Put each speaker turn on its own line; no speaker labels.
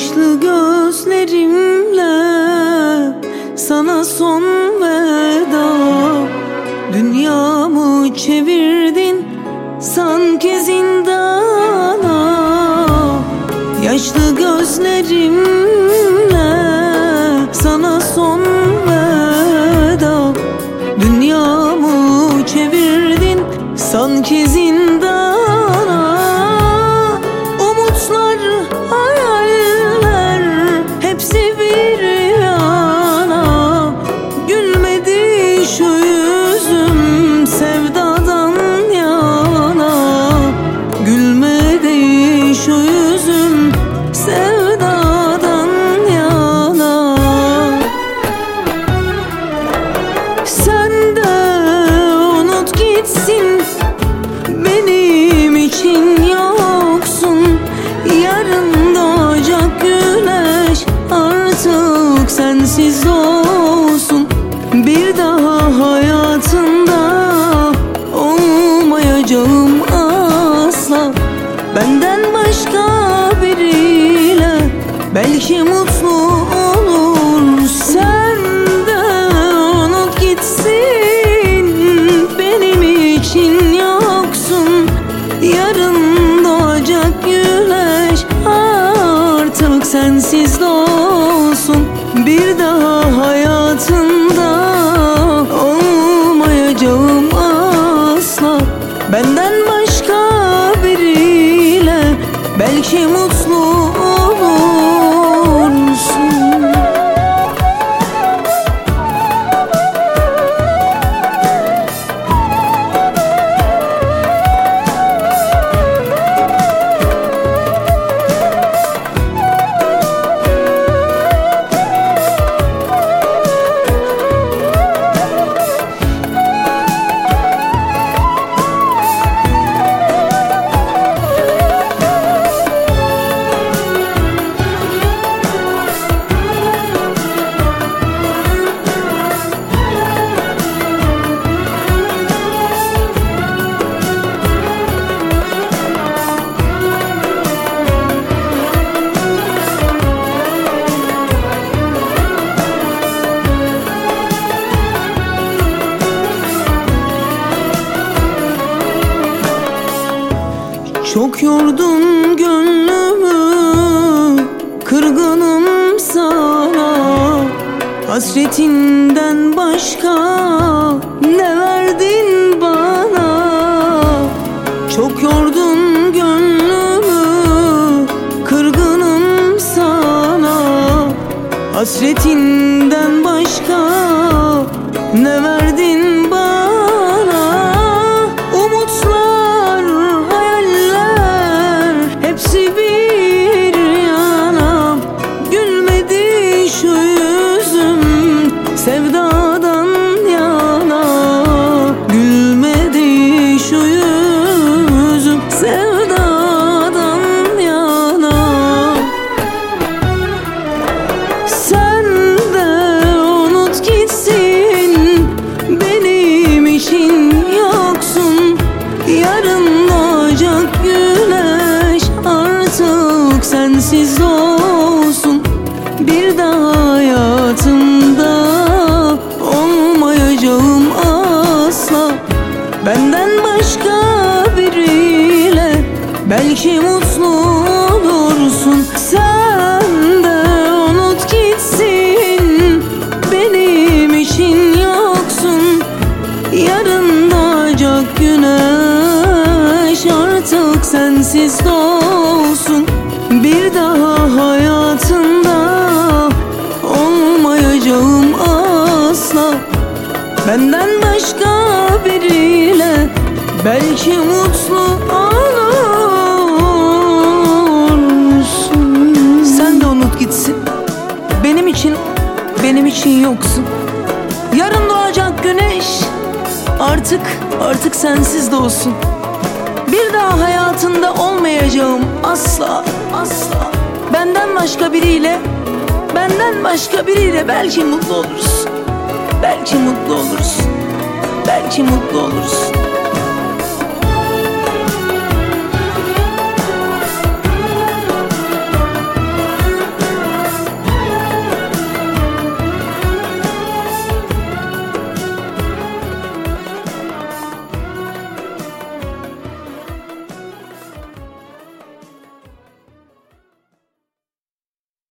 yaşlı gözlerimle sana son veda. Dünyamı çevirdin sanki zindana. Yaşlı gözlerim olsun. Bir daha hayatında olmayacağım asla. Benden başka biriyle belki mutlu olur. Sen de unut gitsin benim için yoksun. Yarın doğacak güneş artık sensiz olsun Bir daha Çok yordun gönlümü Kırgınım sana. Hasretinden başka Ne verdin bana? Çok yordun gönlümü Kırgınım sana. Hasretinden İçin yoksun? Yarın doğacak güneş Artık sensiz olsun. Bir daha Artık sensiz doğsun. Bir daha hayatında Olmayacağım asla. Benden başka biriyle belki mutlu olursun. Sen de unut gitsin. Benim için, benim için yoksun. Yarın doğacak güneş Artık, artık sensiz doğsun. Bir hayatında olmayacağım. Asla, asla. Benden başka biriyle, benden başka biriyle belki mutlu oluruz. Belki mutlu oluruz. Belki mutlu oluruz